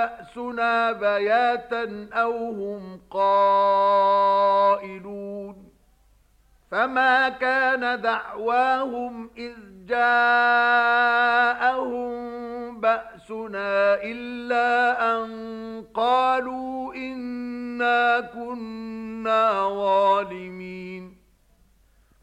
بَأْسُنَا بَيَاتًا أَوْ هُمْ قَائِلُونَ فَمَا كَانَ دَعْوَاهُمْ إِذْ جَاءَهُمْ بَأْسُنَا إِلَّا أَن قَالُوا إِنَّا كُنَّا ظَالِمِينَ